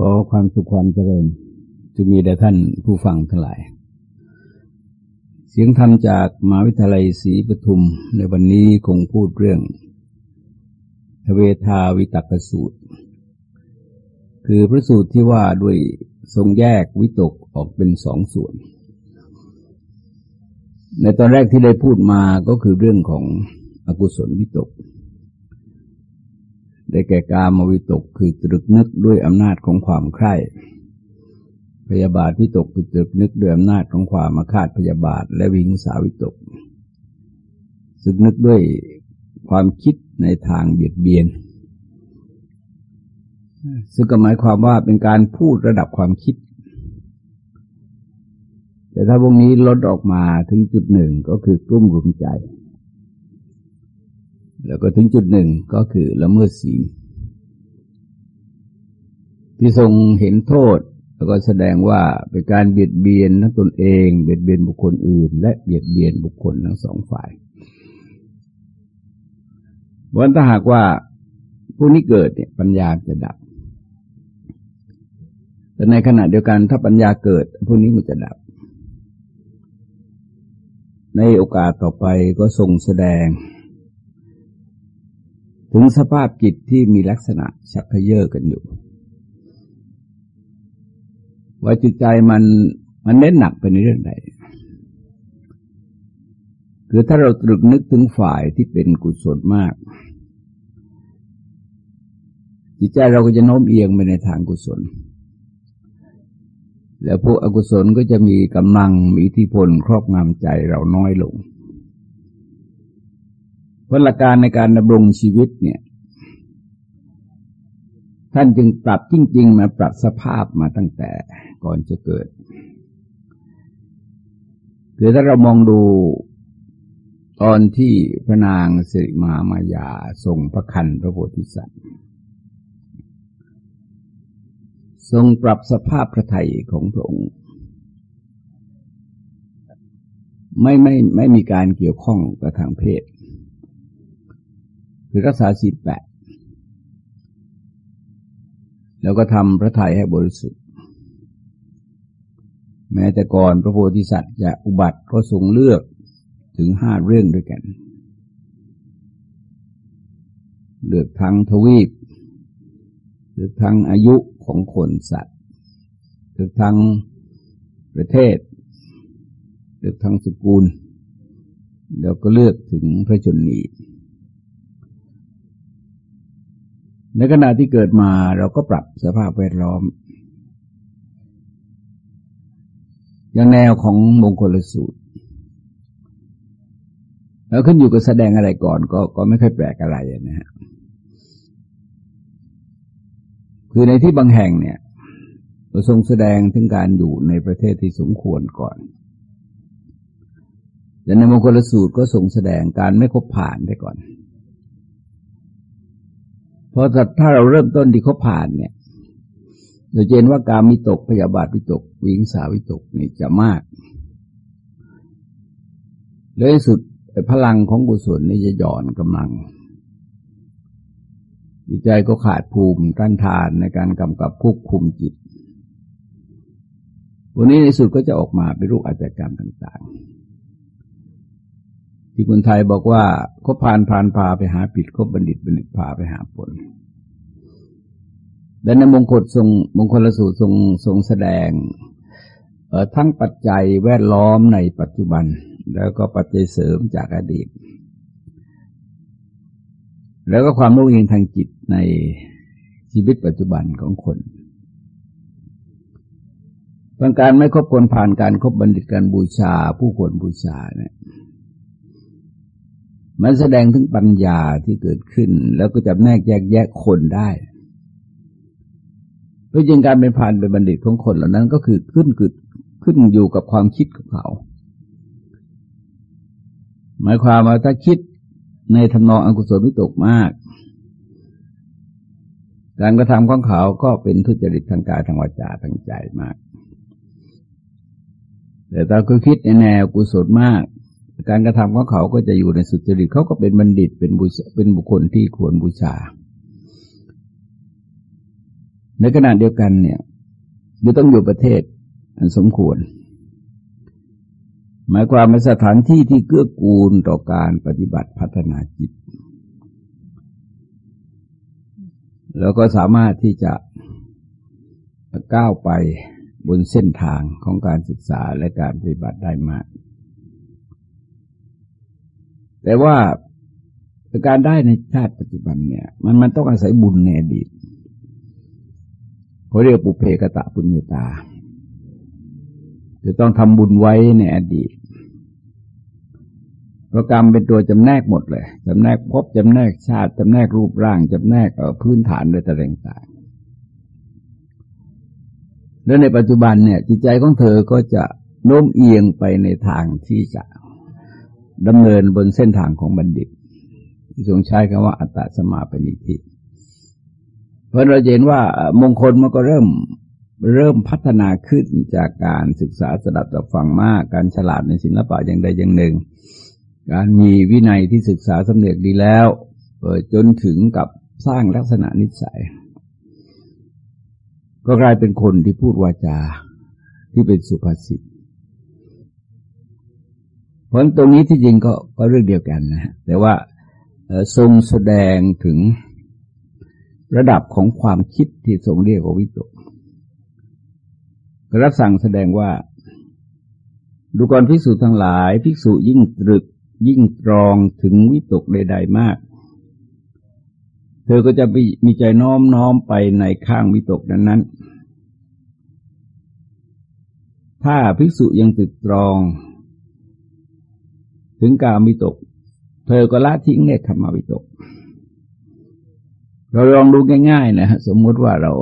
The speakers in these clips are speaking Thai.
ขอความสุขความเจริญจะมีแด่ท่านผู้ฟังทั้งหลาย เสียงธรรมจากมหาวิทยาลัยศรีปทุมในวันนี้คงพูดเรื่องทเวทาวิตกสูตร คือพระสูตรที่ว่าด้วยทรงแยกวิตกออกเป็นสองส่วน ในตอนแรกที่ได้พูดมาก็คือเรื่องของอกุศลวิตก ได้แก่กามวิตกคือตรึกนึกด้วยอำนาจของความใคร่ พยาบาทวิตกคือตรึกนึกด้วยอำนาจของความมาคาดพยาบาท และวิงสาวิตกสึกนึกด้วยความคิดในทางเบียดเบียน ซึ่งก็หมายความว่าเป็นการพูดระดับความคิด แต่ถ้าวงนี้ลดออกมาถึงจุดหนึ่งก็คือกลุ้มรุมใจ แล้วก็ถึงจุดหนึ่งก็คือละเมิดศีลที่ทรงเห็นโทษ แล้วก็แสดงว่าเป็นการเบียดเบียนทั้งตนเองเบียดเบียนบุคคลอื่น และเบียดเบียนบุคคลทั้งสองฝ่ายวันถ้าหากว่าผู้นี้เกิดเนี่ยปัญญาจะดับ แต่ในขณะเดียวกันถ้าปัญญาเกิดผู้นี้มันจะดับ ในโอกาสต่อไปก็ทรงแสดง ถึงสภาพจิตที่มีลักษณะชักเยอะกันอยู่ ว่าจิตใจมันมันเน้นหนักไปในเรื่องใดคือถ้าเราตรึกนึกถึงฝ่ายที่เป็นกุศลมาก จิตใจเราก็จะโน้มเอียงไปในทางกุศล แล้วพวกอกุศลก็จะมีกำลังมีอิทธิพลครอบงำใจเราน้อยลง พราะหลักการในการดำรงชีวิตเนี่ย ท่านจึงปรับจริง ๆ มาปรับสภาพมาตั้งแต่ก่อนจะเกิดคือถ้าเรามองดูตอนที่พระนางสิริมามายาทรงพระคันพระโพธิสัตว์ ทรงปรับสภาพพระไทยของพระองค์ ไม่ไม่ไม่มีการเกี่ยวข้องกับทางเพศ คือรักษาศีลแปดแล้วก็ทำพระทัยให้บริสุทธิ์ แม้แต่ก่อนพระโพธิสัตว์จะอุบัติก็ทรงเลือกถึงห้าเรื่องด้วยกัน เลือกทั้งทวีป เลือกทั้งอายุของคนสัตว์ เลือกทั้งประเทศ เลือกทั้งสกุล แล้วก็เลือกถึงพระชนนี ในขณะที่เกิดมาเราก็ปรับสภาพแวดล้อม อย่างแนวของมงคลสูตร แล้วขึ้นอยู่กับแสดงอะไรก่อนก็ก็ไม่ค่อยแปลกอะไรนะฮะคือในที่บางแห่งเนี่ยเราทรงแสดงถึงการอยู่ในประเทศที่สมควรก่อนแต่ในมงคลสูตรก็ทรงแสดงการไม่คบผ่านได้ก่อน เพราะถ้าเราเริ่มต้นที่เขาผ่านเนี่ยเราเห็นว่าการมิตกพยาบาทวิตกวิงสาวิตกนี่จะมากเลยสุดพลังของกุศลนี่จะหย่อนกำลังจิตใจก็ขาดภูมิต้านทานในการกำกับควบคุมจิตวันนี้ในสุดก็จะออกมาเป็นรูปอาจกรรมต่าง ๆ ที่คนไทยบอกว่าคบพานพานพาไปหาผิดคบบัณฑิตบัณฑิตพาไปหาผลและในมงคลทรงมงคลสูตรทรงทรงแสดงทั้งปัจจัยแวดล้อมในปัจจุบัน แล้วก็ปัจจัยเสริมจากอดีต แล้วก็ความรู้เองทางจิตในชีวิตปัจจุบันของคนบางการไม่คบคนผ่านการครบบัณฑิตการบูชา ผู้ควรบูชาเนี่ย มันแสดงถึงปัญญาที่เกิดขึ้น แล้วก็จะแนกแยกแยกคนได้เพราะจริงการเป็นผ่านเป็นบัณฑิตของคนเหล่านั้นก็คือขึ้นขึ้นขึ้นอยู่กับความคิดของเขา หมายความว่าถ้าคิดในทำนองอกุศลวิตกมาก การกระทำของเขาก็เป็นทุจริตทางกายทางวาจาทางใจมาก แต่ถ้าคือคิดในแนวกุศลมาก การกระทำของเขาก็จะอยู่ในสุจริตเขาก็เป็นบัณฑิตเป็นบุเป็นบุคคลที่ควรบูชา ในขณะเดียวกันเนี่ยอยู่ต้องอยู่ประเทศอันสมควร หมายความว่าสถานที่ที่เกื้อกูลต่อการปฏิบัติพัฒนาจิต แล้วก็สามารถที่จะก้าวไปบนเส้นทางของการศึกษาและการปฏิบัติได้มาก แต่ว่าการได้ในชาติปัจจุบันเนี่ย มันมันต้องอาศัยบุญในอดีตเขาเรียกปุเพกตะปุญญาตาจะต้องทำบุญไว้ในอดีตประกรรมเป็นตัวจำแนกหมดเลยจำแนกพบจำแนกชาติจำแนกรูปร่างจำแนกพื้นฐานโดยต่างๆแล้วในปัจจุบันเนี่ย จิตใจของเธอก็จะโน้มเอียงไปในทางที่จะ ดำเนินบนเส้นทางของบัณฑิตที่ทรงใช้คำว่าอัตตสมาปณิทิ เพราะเราเห็นว่ามงคลมันก็เริ่มเริ่มพัฒนาขึ้นจากการศึกษาสดับตับฟังมาก การฉลาดในศิลปะอย่างใดอย่างหนึ่ง การมีวินัยที่ศึกษาสำเร็จดีแล้วจนถึงกับสร้างลักษณะนิสัย ก็กลายเป็นคนที่พูดวาจาที่เป็นสุภาษิต ราะตรงนี้ที่จริงก็ก็เรื่องเดียวกันนะ แต่ว่าทรงแสดงถึงระดับของความคิดที่ทรงเรียกว่าวิตกรับสั่งแสดงว่า ดูกรภิกษุทั้งหลาย ภิกษุยิ่งตรึกยิ่งตรองถึงวิตกใดๆมาก เธอก็จะมีใจน้อมน้อมไปในข้างวิตกนั้นๆถ้าภิกษุยังตรึกตรอง ถึงการวิตก เธอก็ละทิ้งเนคขมาวิตก เราลองดูง่ายๆนะสมมุติว่าเรา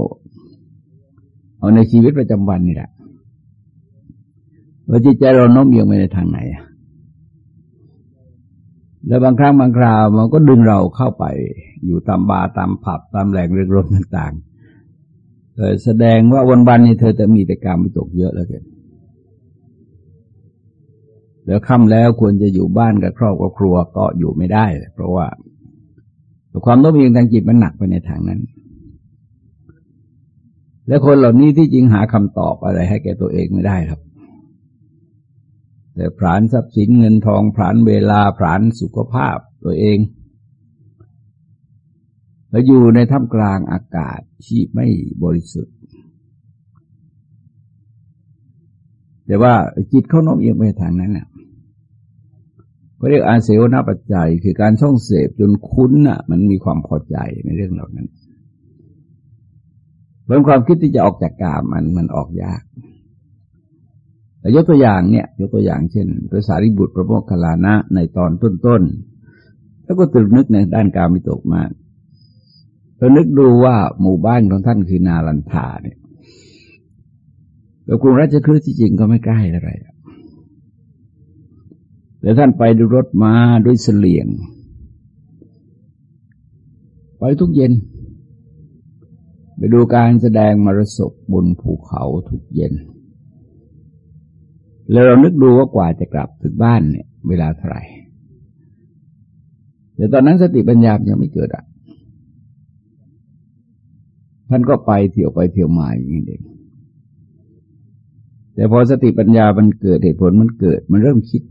เอาในชีวิตประจำวันนี่แหละว่าจิตใจเราโน้มเอียงไปในทางไหนแล้วบางครั้งบางคราวมันก็ดึงเราเข้าไป อยู่ตามบาร์ตามผับตามแหล่งเรียกรมต่างๆแสดงว่าวันวันนี้เธอจะมีแต่การมิตกเยอะแล้วกัน แล้วค่ำแล้วควรจะอยู่บ้านกับครอบครัวก็อยู่ไม่ได้ เพราะว่าความโน้มเอียงทางจิตมันหนักไปในทางนั้น และคนเหล่านี้ที่จริงหาคำตอบอะไรให้แก่ตัวเองไม่ได้ครับ แต่ผลานทรัพย์สินเงินทองผลานเวลาผลานสุขภาพตัวเองแล้วอยู่ในท่ามกลางอากาศที่ไม่บริสุทธิ์ แต่ว่าจิตเขาโน้มเอียงไปทางนั้นน่ะ เรียกอาเสวนปัจจัย คือการช่องเสพจนคุ้นน่ะ มันมีความพอใจในเรื่องเหล่านั้นเพราะความคิดที่จะออกจากกามมันมันออกยากแต่ยกตัวอย่างเนี่ย ยกตัวอย่างเช่นพระสารีบุตรพระโมคคัลลานะในตอนต้นๆแล้วก็ตรึกนึกในด้านการมิตกมากเรานึกดูว่าหมู่บ้านของท่านคือนาลันทาเนี่ยกับกรุงราชคฤห์ที่จริงก็ไม่ใกล้อะไร แต่ท่านไปดูรถมาด้วยเสลียง ไปทุกเย็น ไปดูการแสดงมรสกบนภูเขาทุกเย็น แล้วเรานึกดูว่ากว่าจะกลับถึงบ้านเนี่ย เวลาเท่าไหร่แต่ตอนนั้นสติปัญญายังไม่เกิดอะ ท่านก็ไปเที่ยวไปเที่ยวมาอย่างนี้เองแต่พอสติปัญญามันเกิดเหตุผลมันเกิด มันเริ่มคิด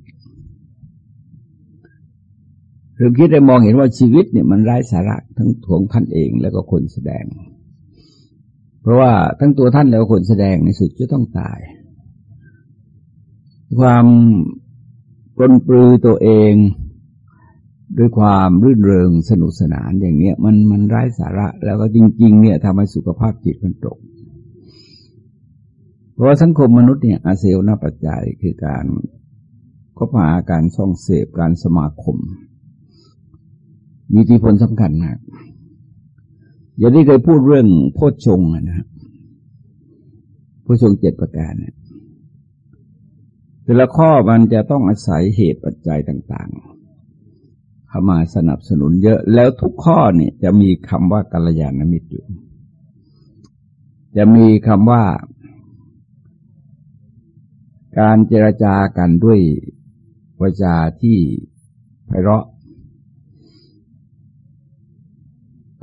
เริ่มคิดได้มองเห็นว่าชีวิตเนี่ยมันไร้สาระทั้งของท่านเองแล้วก็คนแสดง เพราะว่าทั้งตัวท่านแล้วคนแสดงในสุดจะต้องตาย ความปลนปลือตัวเองด้วยความรื่นเริงสนุกสนานอย่างเนี้ยมันมันไร้สาระ แล้วก็จริง ๆ เนี่ยทำให้สุขภาพจิตมันตก เพราะว่าสังคมมนุษย์เนี่ยอาเซลนาปัจจัยคือการก็หาการส่องเสพการสมาคม มีที่ผลสำคัญมาก อย่างที่เคยพูดเรื่องโพชฌงนะฮะโพชฌงเจ็ดประการเนี่ยแต่ละข้อมันจะต้องอาศัยเหตุปัจจัยต่าง ๆ เข้ามาสนับสนุนเยอะ แล้วทุกข้อเนี่ยจะมีคำว่ากัลยาณมิตรอยู่ จะมีคำว่า การเจรจากันด้วยวาจาที่ไพเราะ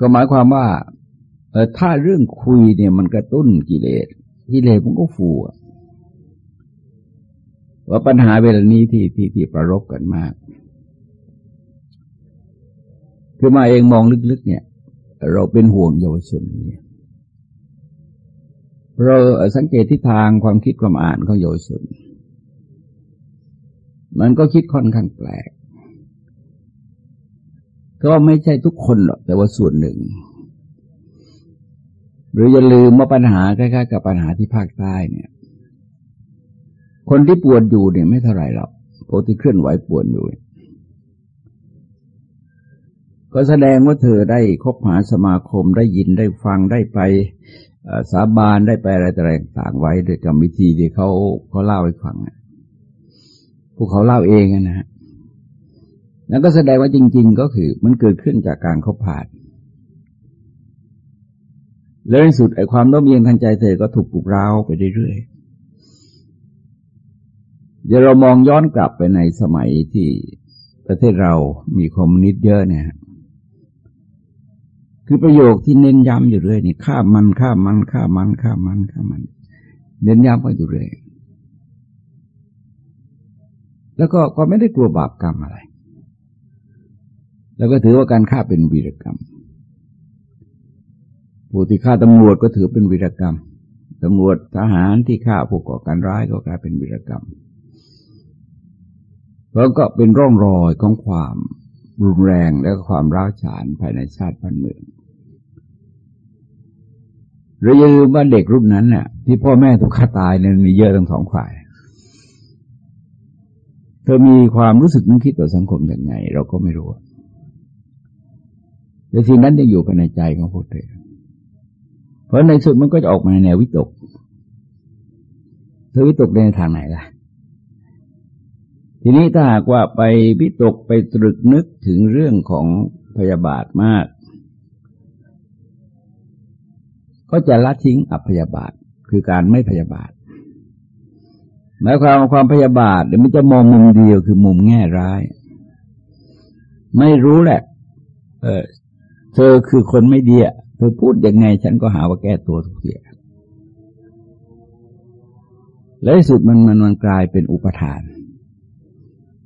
ก็หมายความว่าถ้าเรื่องคุยเนี่ยมันกระตุ้นกิเลสกิเลสมันก็ฟูว่าปัญหาเวลานี้ที่ที่ที่ประรบกันมาก คือมาเองมองลึกๆ เนี่ย เราเป็นห่วงเยาวชนเนี่ยเราสังเกตทิศทางความคิดความอ่านของเยาวชน มันก็คิดค่อนข้างแปลก ก็ไม่ใช่ทุกคนหรอกแต่ว่าส่วนหนึ่ง หรืออย่าลืมว่าปัญหาคล้ๆกับปัญหาที่ภาคใต้เนี่ย คนที่ปวดอยู่เนี่ยไม่เท่าไหร่หรอกพวกที่เคลื่อนไหวปวดอยู่ ก็แสดงว่าเธอได้คบหาสมาคมได้ยินได้ฟังได้ไปสาบานได้ไปอะไรต่างๆไว้โดยกรรมวิธีที่เขาเขาเล่าให้ฟังพวกเขาเล่าเองนะฮะ แล้วก็แสดงว่าจริง ๆ ก็คือมันเกิดขึ้นจากการเขาผ่านแล้วในสุดไอ้ความโน้มเอียงทางใจเธอก็ถูกปลุกเร้าไปเรื่อยๆ เดี๋ยวเรามองย้อนกลับไปในสมัยที่ประเทศเรามีคอมมิวนิสต์เยอะเนี่ย คือประโยคที่เน้นย้ำอยู่เรื่อยนี่ข้ามันข้ามันข้ามันข้ามันข้ามัน เน้นย้ำไปอยู่เรื่อย แล้วก็ก็ไม่ได้กลัวบาปกรรมอะไร แล้วก็ถือว่าการฆ่าเป็นวีรกรรมผู้ที่ฆ่าตำรวจก็ถือเป็นวีรกรรมตำรวจทหารที่ฆ่าผู้ก่อการร้ายก็กลายเป็นวีรกรรมแล้วก็เป็นร่องรอยของความรุนแรงและความร้าวฉานภายในชาติบ้านเมืองเราอย่าลืมว่าเด็กรุ่นนั้นเนี่ยที่พ่อแม่ถูกฆ่าตายเนี่ยมีเยอะทั้งสองฝ่าย เธอมีความรู้สึกนึกคิดต่อสังคมอย่างไง เราก็ไม่รู้ แต่สิ่งนั้นยังอยู่ภายในใจของพวกเธอเพราะในสุดมันก็จะออกมาในแนววิตกเธอวิตกในทางไหนล่ะ ทีนี้ถ้าหากว่าไปวิตกไปตรึกนึกถึงเรื่องของพยาบาทมาก ก็จะละทิ้งอัพยาบาทคือการไม่พยาบาทหมายความความพยาบาทเดี๋ยวมันจะมองมุมเดียวคือมุมแง่ร้าย ไม่รู้แหละ เออ เธอคือคนไม่ดีเธอพูดยังไง ฉันก็หาว่าแก้ตัวทุกทีและที่สุดมันมันมันกลายเป็นอุปทาน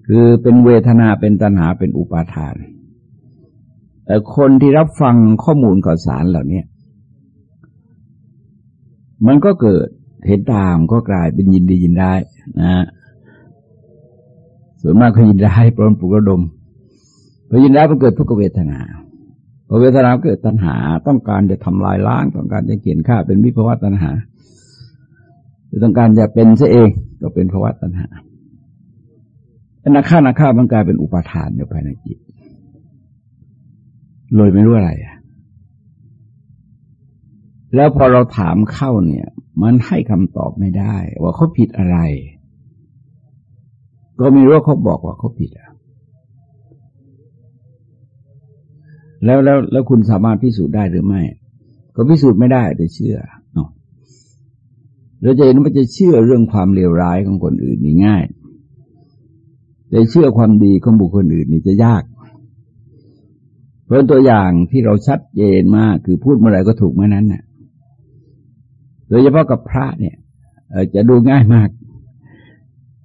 คือเป็นเวทนาเป็นตัณหาเป็นอุปาทานแต่คนที่รับฟังข้อมูลข่าวสารเหล่านี้มันก็เกิดเห็นตามก็กลายเป็นยินดียินได้นะส่วนมากก็ยินได้ปรนปลุกระดมพอยินได้มันเกิดทุกขเวทนา เวทนาเกิดตัณหา ต้องการจะทำลายล้าง ต้องการจะเขียนฆ่าเป็นวิภวตัณหาต้องการจะเป็นซะเองก็เป็นภวะตัณหาอนาคานาคามันกลายเป็นอุปาทานอยู่ภายในจิตเลยไม่รู้อะไรแล้วพอเราถามเข้าเนี่ย มันให้คำตอบไม่ได้ ว่าเขาผิดอะไร ก็ไม่รู้ว่าเขาบอกว่าเขาผิดอะ แล้วแล้วแล้วคุณสามารถพิสูจน์ได้หรือไม่ ก็พิสูจน์ไม่ได้แต่เชื่อเนาะเราจะเห็นว่าจะเชื่อเรื่องความเลวร้ายของคนอื่นนี่ง่าย แต่เชื่อความดีของบุคคลอื่นนี่จะยาก เพราะตัวอย่างที่เราชัดเจนมากคือพูดเมื่อไรก็ถูกเมื่อนั้นน่ะ โดยเฉพาะกับพระเนี่ยจะดูง่ายมาก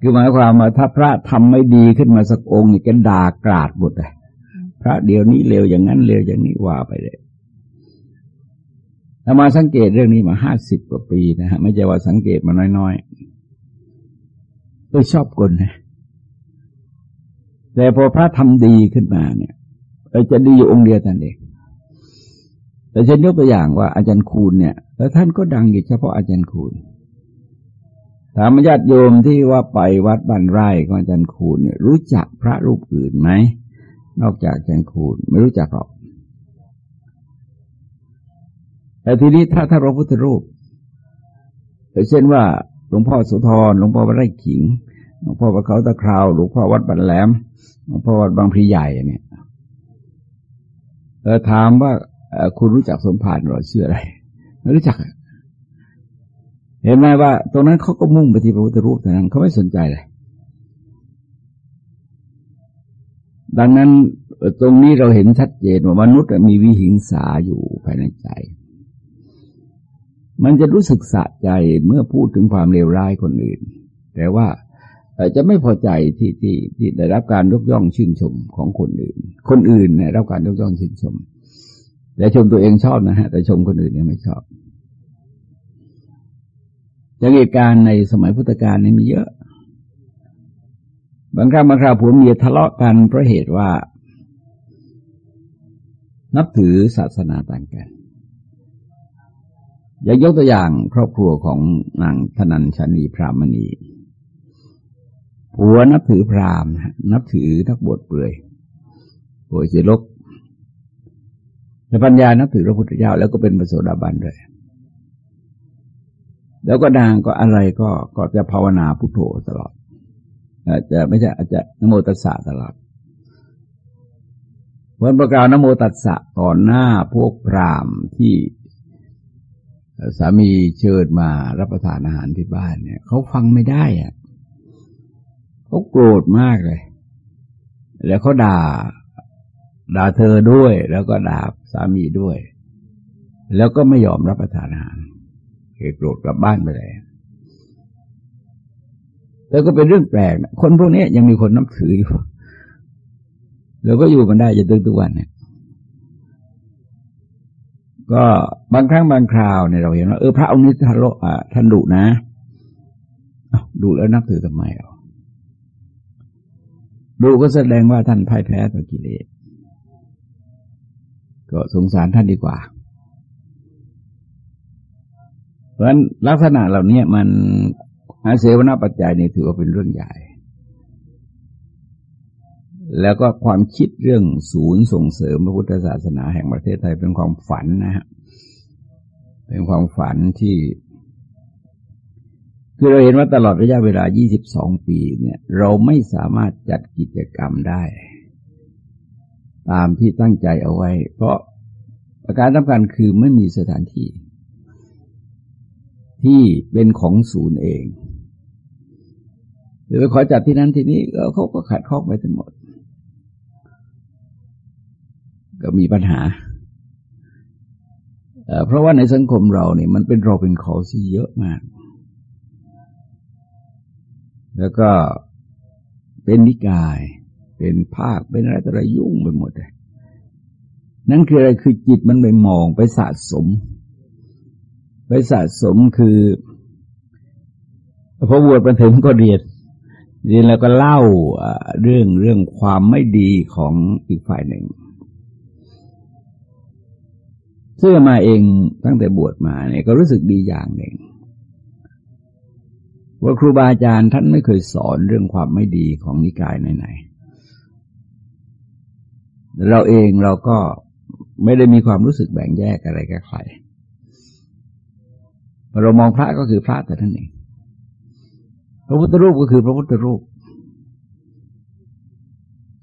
คือหมายความว่าถ้าพระทำไม่ดีขึ้นมาสักองค์นี่ก็ด่ากราดหมดเลย พระเดี๋ยวนี้เลวอย่างนั้นเลวอย่างนี้ว่าไปเลยถ้ามาสังเกตเรื่องนี้มาห้าสิบกว่าปีนะฮะไม่ใช่ว่าสังเกตมาน้อยๆก็ชอบกลนะแต่พอพระทำดีขึ้นมาเนี่ยจะดีอยู่องค์เดียวท่านเองแต่ฉันยกตัวอย่างว่าอาจารย์คูณเนี่ย แล้วท่านก็ดังอยู่เฉพาะอาจารย์คูณถามญาติโยมที่ว่าไปวัดบ้านไร่ของอาจารย์คูณเนี่ย รู้จักพระรูปอื่นไหม นอกจากอาจารย์คูณไม่รู้จักหรอก แต่ทีนี้ถ้าถ้าพระพุทธรูปเช่นว่าหลวงพ่อสุธรหลวงพ่อวัดไร่ขิงหลวงพ่อวัดเขาตะคราวหลวงพ่อวัดบันแหลมหลวงพ่อวัดบางพลีใหญ่เนี่ยเออถามว่าคุณรู้จักสมภารหรือชื่ออะไร ไม่รู้จัก เห็นไหมว่า ตรงนั้นเขาก็มุ่งไปที่พระพุทธรูปแต่นั้นเขาไม่สนใจเลย ดังนั้นตรงนี้เราเห็นชัดเจนว่ามนุษย์มีวิหิงสาอยู่ภายในใจ มันจะรู้สึกสะใจเมื่อพูดถึงความเลวร้ายคนอื่น แต่ว่าจะไม่พอใจที่ที่ที่ได้รับการยกย่องชื่นชมของคนอื่น คนอื่นได้รับการยกย่องชื่นชม แต่ชมตัวเองชอบนะฮะ แต่ชมคนอื่นเนี่ยไม่ชอบอย่างเหตุการณ์ในสมัยพุทธกาลนี่มีเยอะ บางครั้งบางคราวผัวเมียทะเลาะกันเพราะเหตุว่า นับถือศาสนาต่างกัน อย่างยกตัวอย่างครอบครัวของนางธนัญชนีพรามณีผัวนับถือพราหมณ์นับถือนักบวชเปลือยป่วยเสียลกแต่ปัญญานับถือพระพุทธเจ้าแล้วก็เป็นพระโสดาบันด้วยแล้วก็นางก็อะไรก็ก็จะภาวนาพุทโธตลอด อาจจะไม่ใช่อาจจะนโมตัสสะตลอดวันประกาศนโมตัสสะต่อหน้าพวกพราหมณ์ที่สามีเชิญมารับประทานอาหารที่บ้านเนี่ยเขาฟังไม่ได้อะเขาโกรธมากเลย แล้วเขาด่า ด่าเธอด้วย แล้วก็ด่าสามีด้วย แล้วก็ไม่ยอมรับประทานอาหารเกโกรธกลับบ้านไปเลย แล้วก็เป็นเรื่องแปลกนะคนพวกนี้ยังมีคนนับถืออยู่ แล้วก็อยู่กันได้จนถึงทุกวันเนี่ย ก็บางครั้งบางคราวเนี่ยเราเห็นว่าเออพระองค์นี้ท่านโลท่านดุนะดุแล้วนับถือทำไมอะดูก็แสดงว่าท่านพ่ายแพ้ต่อกิเลส ก็สงสารท่านดีกว่า เพราะฉะนั้นลักษณะเหล่านี้มัน เสวนาปัจจัยนี่ถือว่าเป็นเรื่องใหญ่ แล้วก็ความคิดเรื่องศูนย์ส่งเสริมพระพุทธศาสนาแห่งประเทศไทยเป็นความฝันนะฮะ เป็นความฝันที่ คือเราเห็นว่าตลอดระยะเวลา 22 ปีเนี่ย เราไม่สามารถจัดกิจกรรมได้ ตามที่ตั้งใจเอาไว้ เพราะประการสำคัญคือไม่มีสถานที่ที่เป็นของศูนย์เอง หรือไปขอจัดที่นั้นที่นี้เขาก็ขัดข้องไปทั้งหมด ก็มีปัญหา เพราะว่าในสังคมเราเนี่ยมันเป็นเราเป็นเขาซะเยอะมาก แล้วก็เป็นนิกาย เป็นภาค เป็นอะไรต่อะไรยุ่งไปหมดเลยนั่นคืออะไรคือจิตมันไปมองไปสะสม ไปสะสมคือพอบวชมาถึงก็เรียนเรีย นแล้วก็เล่าเรื่องเรื่องความไม่ดีของอีกฝ่ายหนึ่งซึ่งมาเองตั้งแต่บวชมาเนี่ยก็รู้สึกดีอย่างหนึ่ง ว่าครูบาอาจารย์ท่านไม่เคยสอนเรื่องความไม่ดีของนิกายไหนๆเราเองเราก็ไม่ได้มีความรู้สึกแบ่งแยกอะไรกับใครเรามองพระก็คือพระแต่ท่านเอง พระพุทธรูปก็คือพระพุทธรูป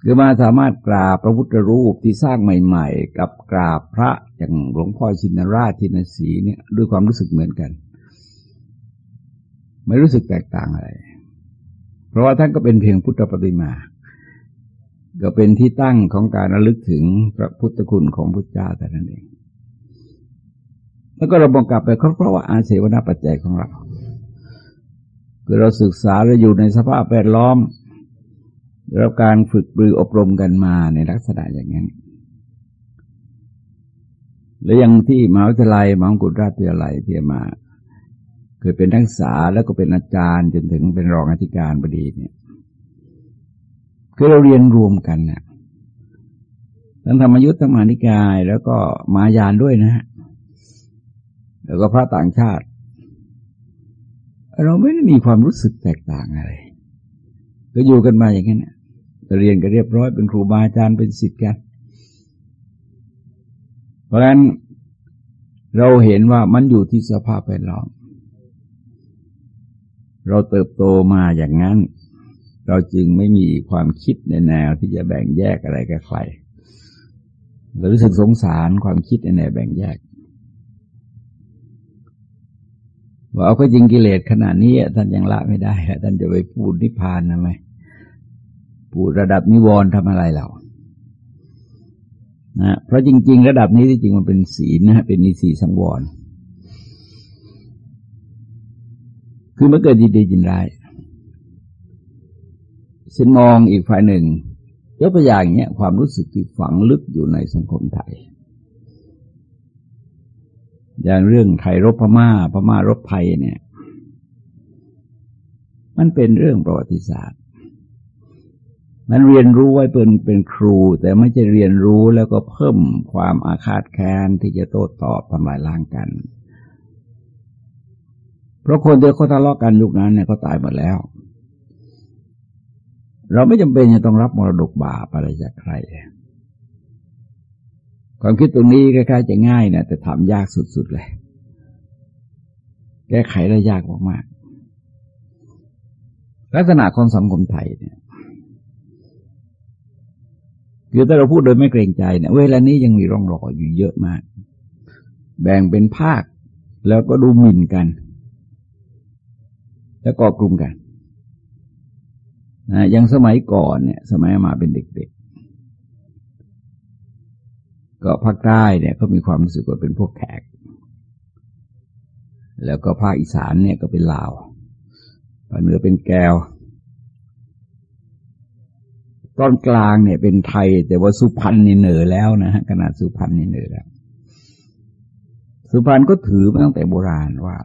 คือมาสามารถกราบพระพุทธรูปที่สร้างใหม่ ๆ กับกราบพระอย่างหลวงพ่อชินราชทินสีเนี่ยด้วยความรู้สึกเหมือนกัน ไม่รู้สึกแตกต่างอะไร เพราะว่าท่านก็เป็นเพียงพุทธปฏิมาก็เป็นที่ตั้งของการระลึกถึงพระพุทธคุณของพุทธเจ้าแต่นั้นเอง แล้วก็เราบอกกลับไปเพราะว่าอาเสวนาปัจจัยของเรา คือเราศึกษาเราอยู่ในสภาพแวดล้อมเราการฝึกปรืออบรมกันมาในลักษณะอย่างนี้และยังที่มหาวิทยาลัยมหากุฎราชวิทยาลัยที่มาเคยเป็นนักศึกษาแล้วก็เป็นอาจารย์จนถึงเป็นรองอธิการบดีเนี่ยคือเราเรียนรวมกันเนี่ยทั้งธรรมยุทธ์ทั้งมานิกาย แล้วก็มายานด้วยนะฮะแล้วก็พระต่างชาติ เราไม่ได้มีความรู้สึกแตกต่างอะไรก็อยู่กันมาอย่างนี้นเรียนกันเรียบร้อยเป็นครูบาอาจารย์เป็นศิษย์กัน เพราะฉะนั้นเราเห็นว่ามันอยู่ที่สภาพแวดล้อม เราเติบโตมาอย่างนั้น เราจึงไม่มีความคิดในแนวที่จะแบ่งแยกอะไรกับใครเรารู้สึกสงสารความคิดในแนวแบ่งแยก ว่าเอาก็จริงกิเลสขนาดนี้ท่านยังละไม่ได้ท่านจะไปพูดนิพพานนะไมพูดระดับนิวรณ์ทำอะไรเรานะเพราะจริง ๆ ระดับนี้ที่จริงมันเป็นศีลนะเป็นนิสีสังวร คือเมันเกิดดีดียินร้ายฉันมองอีกฝ่ายหนึ่งยกตัวอย่างเงี้ยความรู้สึกที่ฝังลึกอยู่ในสังคมไทย อย่างเรื่องไทยรบพมา่าพม่ารบไทยเนี่ย มันเป็นเรื่องประวัติศาสตร์ มันเรียนรู้ไว้เป็นเป็นครู แต่ไม่ใช่เรียนรู้แล้วก็เพิ่มความอาฆาตแค้นที่จะโต้ตอบทำลายล้างกัน เพราะคนเดียวเขาทะเลาะกันยุคนั้นเนี่ยเขาตายหมดแล้ว เราไม่จำเป็นจะต้องรับมรดกบาปอะไรจากใคร ความคิดตรงนี้คล้ายๆจะง่ายนะแต่ทำยากสุดๆเลย แก้ไขได้ยากมากๆลักษณะของสังคมไทยเนี่ยคือถ้าเราพูดโดยไม่เกรงใจเนี่ยเวลานี้ยังมีร่องรอยอยู่เยอะมาก แบ่งเป็นภาค แล้วก็ดูหมิ่นกัน แล้วก็กลุ่มกันนะอย่างสมัยก่อนเนี่ย สมัยมาเป็นเด็ก ก็ภาคใต้เนี่ยเขามีความรู้สึกว่าเป็นพวกแขก แล้วก็ภาคอีสานเนี่ยก็เป็นลาวภาคเหนือเป็นแก้ว ตอนกลางเนี่ยเป็นไทย แต่ว่าสุพรรณนี่เหนือแล้วนะฮะขนาดสุพรรณนี่เหนือแล้ว สุพรรณก็ถือมาตั้งแต่โบราณว่า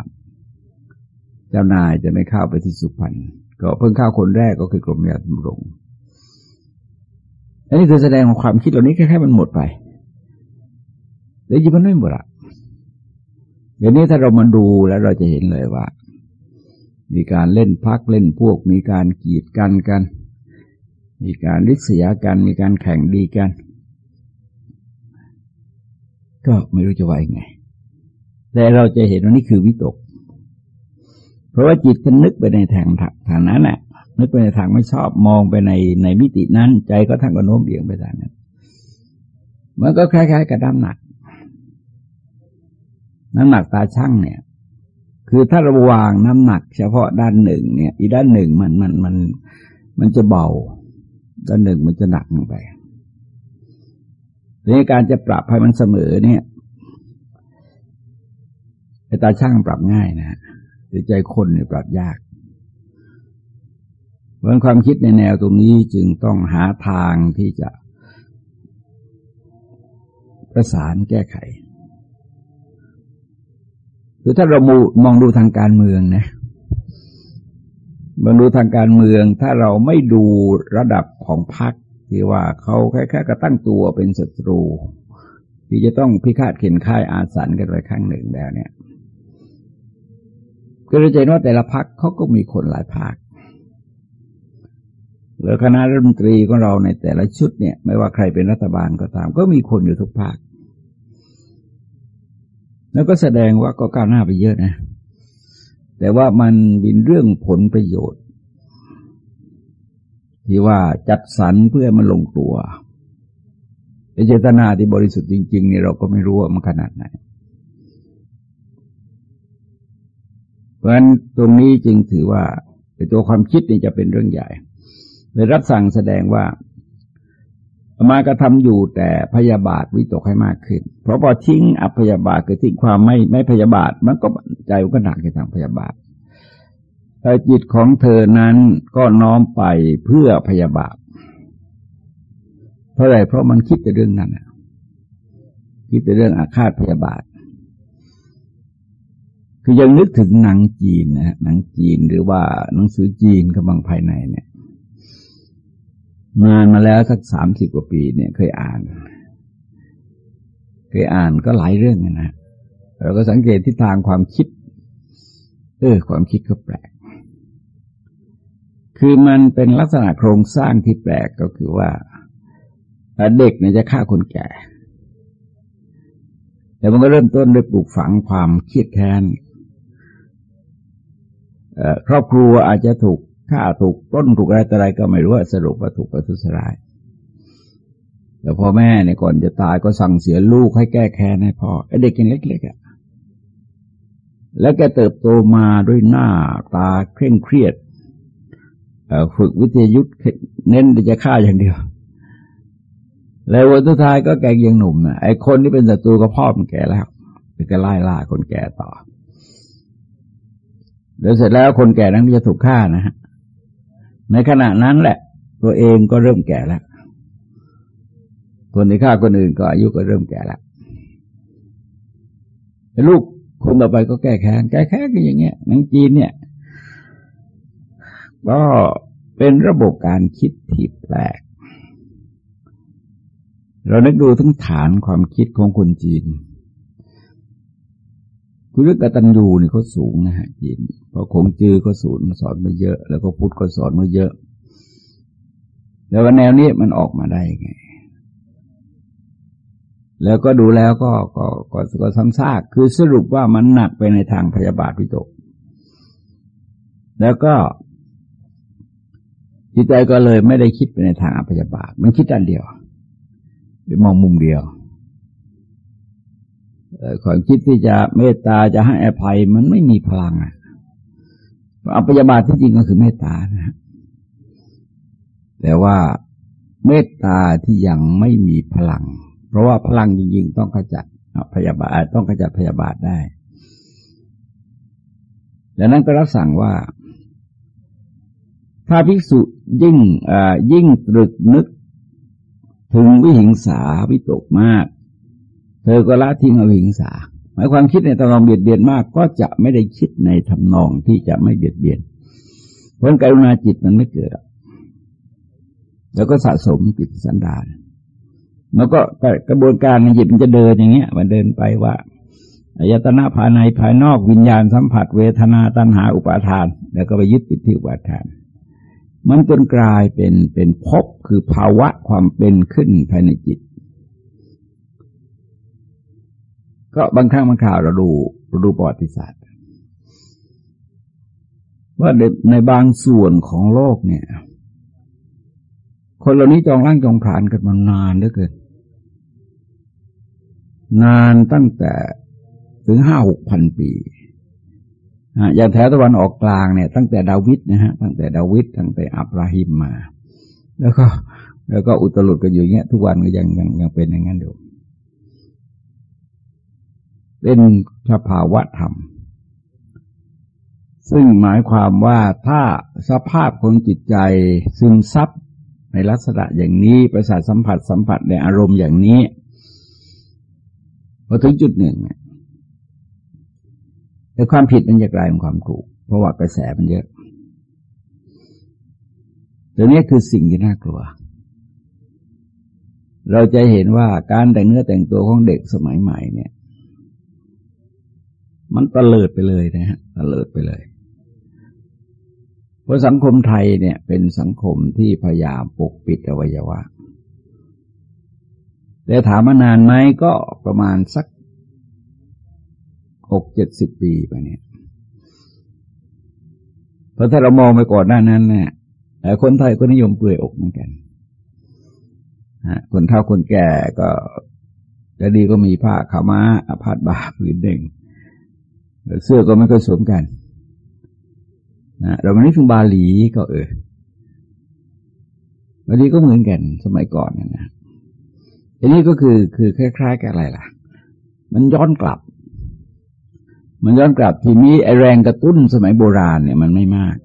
เจ้านายจะไม่เข้าไปที่สุพรรณก็เพิ่งเข้าคนแรกก็คือกรมยาบำรงอันนี้คือแสดงของความคิดเหล่านี้แค่ๆมันหมดไป แต่จริงมันไม่หมดอะเดี๋ยวนี้ถ้าเรามาดูแล้วเราจะเห็นเลยว่า มีการเล่นพักเล่นพวก มีการกีดกันกัน มีการริษยากัน มีการแข่งดีกัน ก็ไม่รู้จะว่ายังไง แต่เราจะเห็นว่านี่คือวิตก เพราะว่าจิตมันนึกไปในทางทางนั้นแหละนึกไปในทางไม่ชอบมองไปในในมิตินั้น ใจก็ทั้งก็โน้มเอียงไปทางนั้น มันก็คล้ายๆกับน้ำหนัก น้ำหนักตาช่างเนี่ย คือถ้าระวางน้ำหนัก เฉพาะด้านหนึ่งเนี่ย อีด้านหนึ่งมันมันมัน มันจะเบา ด้านหนึ่งมันจะหนักลงไปในการจะปรับให้มันเสมอเนี่ยไอ้ตาช่างปรับง่ายนะแต่ใจคนเนี่ยปรับยากเพราะความคิดในแนวตรงนี้จึงต้องหาทางที่จะประสานแก้ไข คือถ้าเรามองดูทางการเมืองนะมองดูทางการเมือง ถ้าเราไม่ดูระดับของพรรคที่ว่าเขาแค่แค่กระตั้งตัวเป็นศัตรู ที่จะต้องพิฆาตเข็นค่ายอาสันกันไปข้างหนึ่งแล้วเนี่ยก็จะเห็นว่าแต่ละพักเขาก็มีคนหลายภาคหรือคณะรัฐมนตรีของเราในแต่ละชุดเนี่ย ไม่ว่าใครเป็นรัฐบาลก็ตาม ก็มีคนอยู่ทุกภาค แล้วก็แสดงว่าก็ก้าวหน้าไปเยอะนะ แต่ว่ามันเป็นเรื่องผลประโยชน์ ที่ว่าจัดสรรเพื่อมันลงตัวเจตนาที่บริสุทธิ์จริง ๆ เนี่ยเราก็ไม่รู้ว่ามันขนาดไหน เพราะฉะนั้นตรงนี้จึงถือว่าตัวความคิดนี่จะเป็นเรื่องใหญ่เลยรับสั่งแสดงว่า มากระทำอยู่แต่พยาบาทวิตกให้มากขึ้น เพราะพอทิ้งอัพยาบาทคือทิ้งความไม่ไม่พยาบาท มันก็ใจมันก็หนักในทางพยาบาทแต่จิตของเธอนั้นก็น้อมไปเพื่อพยาบาท เพราะอะไรเพราะมันคิดแต่เรื่องนั้นคิดแต่เรื่องอาฆาตพยาบาท คือยังนึกถึงหนังจีนนะหนังจีนหรือว่าหนังสือจีนกำลังภายในเนี่ย นานมาแล้วสักสามสิบกว่าปีเนี่ยเคยอ่าน เคยอ่านก็หลายเรื่องนะ เราก็สังเกตทิศทางความคิด เออ ความคิดก็แปลก คือมันเป็นลักษณะโครงสร้างที่แปลกก็คือว่าเด็กเนี่ยจะฆ่าคนแก่ แต่มันก็เริ่มต้นด้วยปลูกฝังความเครียดแค้นครอบครัวอาจจะถูก ฆ่าถูกต้นถูกอะไรต่ออะไรก็ไม่รู้ว่าสรุปว่าถูกประทุษร้าย แต่พ่อแม่เนี่ยก่อนจะตายก็สั่งเสียลูกให้แก้แค้นให้พ่อไอเด็กยังเล็กๆอะแล้วแกเติบโตมาด้วยหน้าตาเคร่งเครียดฝึกวิทยยุทธ์เน้นจะฆ่าอย่างเดียว แล้ววันสุดท้ายก็แกยังหนุ่มไอ้คนที่เป็นศัตรูกับพ่อมันแก่แล้วก็ไล่ล่าคนแก่ต่อเดี๋ยวเสร็จแล้วคนแก่นั้นก็จะถูกฆ่านะฮะ ในขณะนั้นแหละ ตัวเองก็เริ่มแก่แล้วคนที่ฆ่าคนอื่นก็อายุก็เริ่มแก่แล้วลูกคนต่อไปก็แก้แค้นแก้แค้นก็อย่างเงี้ยนังจีนเนี่ย ก็เป็นระบบการคิดที่แปลก เรานึกดูทั้งฐานความคิดของคนจีน คือเรื่องกตัญญูนี่เขาสูงนะฮะจีนเพราะคงจื้อก็สูนสอนมาเยอะ แล้วก็พุทธก็สอนมาเยอะ แล้วว่าแนวนี้มันออกมาได้ไง แล้วก็ดูแล้วก็ก็ก็ก็ซ้ำซากคือสรุปว่ามันหนักไปในทางพยาบาทวิตก แล้วก็จิตใจก็เลยไม่ได้คิดไปในทางอพยาบาท มันคิดด้านเดียวไปมองมุมเดียว ความคิดที่จะเมตตาจะให้อภัยมันไม่มีพลังอะอพยาบาทที่จริงก็คือเมตตานะฮะแต่ว่าเมตตาที่ยังไม่มีพลัง เพราะว่าพลังจริง ๆ ต้องขจัดพยาบาทต้องขจัดพยาบาทได้ดังนั้นก็รับสั่งว่า ถ้าภิกษุยิ่งยิ่งตรึกนึกถึงวิหิงสาวิตกมาก เธอก็ละทิ้งอวิหิงสา หมายความคิดในตำนองเบียดเบียนมากก็จะไม่ได้คิดในทำนองที่จะไม่เบียดเบียน เพราะการุณาจิตมันไม่เกิด แล้วก็สะสมจิตสันดานแล้วก็กระบวนการในจิตมันจะเดินอย่างเงี้ย มันเดินไปว่าอายตนะภายในภายนอกวิญญาณสัมผัส เวทนาตัณหาอุปาทาน แล้วก็ไปยึดติดที่อุปาทาน มันจนกลายเป็นเป็นภพคือภาวะความเป็นขึ้นภายในจิต ก็บางครั้งบางข่าวเราดูเราดูประวัติศาสตร์ ว่าในในบางส่วนของโลกเนี่ย คนเหล่านี้จองร่างจองผานกันมานานเหลือเกิน นานตั้งแต่ถึงห้าหกพันปีอย่างแถวตะวันออกกลางเนี่ย ตั้งแต่ดาวิดนะฮะตั้งแต่ดาวิดตั้งแต่อับราฮิมมา แล้วก็ แล้วก็อุตลุดกันอยู่เงี้ย ทุกวันก็ยังยังยังเป็นอย่างนั้นอยู่ เป็นสภาวะธรรม ซึ่งหมายความว่าถ้าสภาพของจิตใจซึมซับในลักษณะอย่างนี้ประสาทสัมผัสสัมผัสในอารมณ์อย่างนี้พอถึงจุดหนึ่งแต่ความผิดมันจะกลายเป็นความถูก เพราะว่ากระแสมันเยอะตัวนี้คือสิ่งที่น่ากลัว เราจะเห็นว่าการแต่งเนื้อแต่งตัวของเด็กสมัยใหม่เนี่ย มันตะเลิดไปเลยนะฮะตะเลิดไปเลย เพราะสังคมไทยเนี่ย เป็นสังคมที่พยายามปกปิดอวัยวะ แต่ถามมานานไหมก็ประมาณสักหกเจ็ดสิบปีไปเนี่ยเพราะถ้าเรามองไปก่อนหน้านั้นเนี่ยคนไทยก็นิยมเปลือยอกเหมือนกันคนเฒ่าคนแก่ก็จะดีก็มีผ้าขาม้าอภาดบาผืนหนึ่ง เสื้อก็ไม่ค่อยสวมกันนะเราไม่ได้ถึงบาหลีก็เออบาหลีก็เหมือนกันสมัยก่อนนะอันนี้ก็คือคือคล้าย ๆ กับอะไรล่ะ มันย้อนกลับ มันย้อนกลับทีนี้ไอแรงกระตุ้นสมัยโบราณเนี่ยมันไม่มาก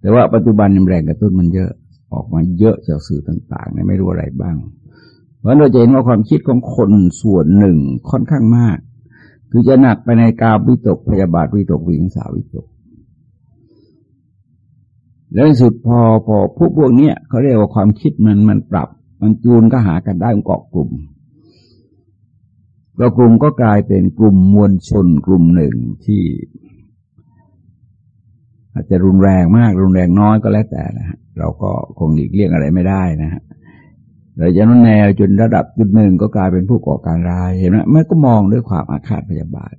แต่ว่าปัจจุบันแรงกระตุ้นมันเยอะออกมาเยอะจากสื่อต่างๆเนี่ยไม่รู้อะไรบ้าง เพราะเราจะเห็นว่าความคิดของคนส่วนหนึ่งค่อนข้างมาก คือจะหนักไปในกาวิตกพยาบาทวิตกวิงสาวิตก แล้วสุดพอพอพวกพวกเนี้ยเขาเรียกว่าความคิดมันมันปรับ มันจูนก็หากันได้มันเกาะกลุ่มก็กลุ่มก็กลายเป็นกลุ่มมวลชนกลุ่มหนึ่งที่อาจจะรุนแรงมากรุนแรงน้อยก็แล้วแต่นะฮะเราก็คงหลีกเลี่ยงอะไรไม่ได้นะฮะ เราจะนั้นแนวจนระดับจุดหนึ่งก็กลายเป็นผู้ก่อการร้ายเห็นไหมมันก็มองด้วยความอาฆาตพยาบาท